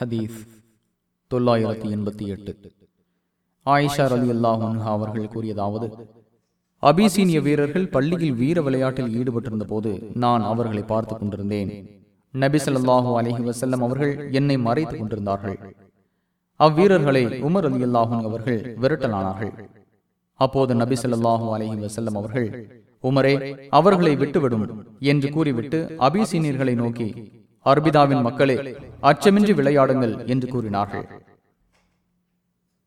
ஹதீஸ் தொள்ளாயிரத்தி எண்பத்தி எட்டு. ஆயிஷா அலி அல்லாஹ் அவர்கள் கூறியதாவது அபிசீனிய வீரர்கள் பள்ளியில் வீர விளையாட்டில் ஈடுபட்டிருந்த போது நான் அவர்களை பார்த்துக் கொண்டிருந்தேன். நபி அலஹி வசல்லம் அவர்கள் என்னை மறைத்துக் கொண்டிருந்தார்கள். அவ்வீரர்களை உமர் அலி அல்லாஹும் அவர்கள் விரட்டலானார்கள். அப்போது நபி ஸல்லல்லாஹு அலைஹி வஸல்லம் அவர்கள் உமரே அவர்களை விட்டுவிடும் என்று கூறிவிட்டு அபிசீனியர்களை நோக்கி அர்பிதாவின் மக்களே அச்சமின்றி விளையாடுங்கள் என்று கூறினார்கள்.